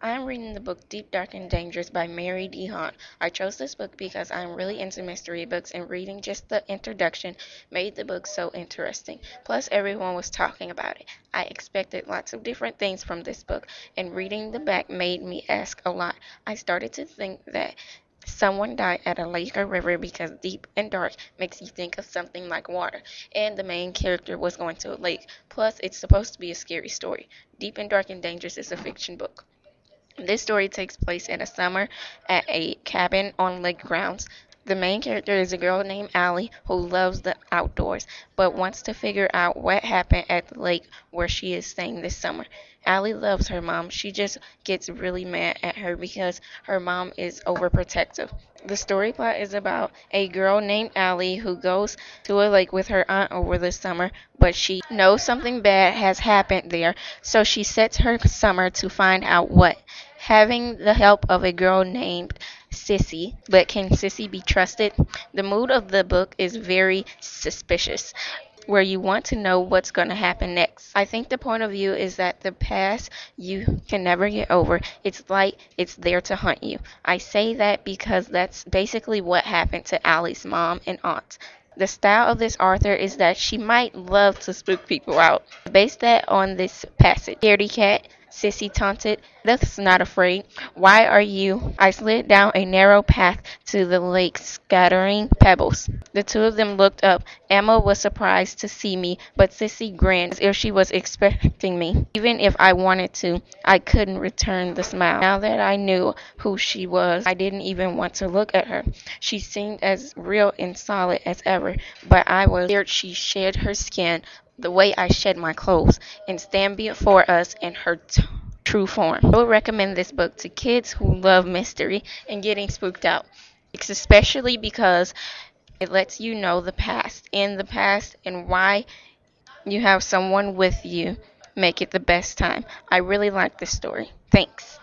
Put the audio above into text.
I am reading the book Deep, Dark, and Dangerous by Mary D. Hahn. I chose this book because I am really into mystery books, and reading just the introduction made the book so interesting. Plus, everyone was talking about it. I expected lots of different things from this book, and reading the back made me ask a lot. I started to think that someone died at a lake or river because deep and dark makes you think of something like water, and the main character was going to a lake. Plus, it's supposed to be a scary story. Deep and Dark and Dangerous is a fiction book. This story takes place in a summer at a cabin on lake grounds. The main character is a girl named Ali who loves the outdoors but wants to figure out what happened at the lake where she is staying this summer. Ali loves her mom. She just gets really mad at her because her mom is overprotective. The story plot is about a girl named Ali who goes to a lake with her aunt over the summer, but she knows something bad has happened there, so she sets her summer to find out what having the help of a girl named Sissy. But can Sissy be trusted? The mood of the book is very suspicious, where you want to know what's going to happen next. I think the point of view is that the past you can never get over. It's like it's there to hunt you. I say that because that's basically what happened to Ali's mom and aunt. The style of this author is that she might love to spook people out. Base that on this passage. Scaredy cat Sissy taunted. Death's not afraid. Why are you? I slid down a narrow path to the lake, scattering pebbles. The two of them looked up. Emma was surprised to see me, but Sissy grinned as if she was expecting me. Even if I wanted to, I couldn't return the smile. Now that I knew who she was, I didn't even want to look at her. She seemed as real and solid as ever, but I was scared she shed her skin the way I shed my clothes, and stand before us in her t- true form. I would recommend this book to kids who love mystery and getting spooked out, especially because it lets you know the past in the past and why you have someone with you make it the best time. I really like this story. Thanks.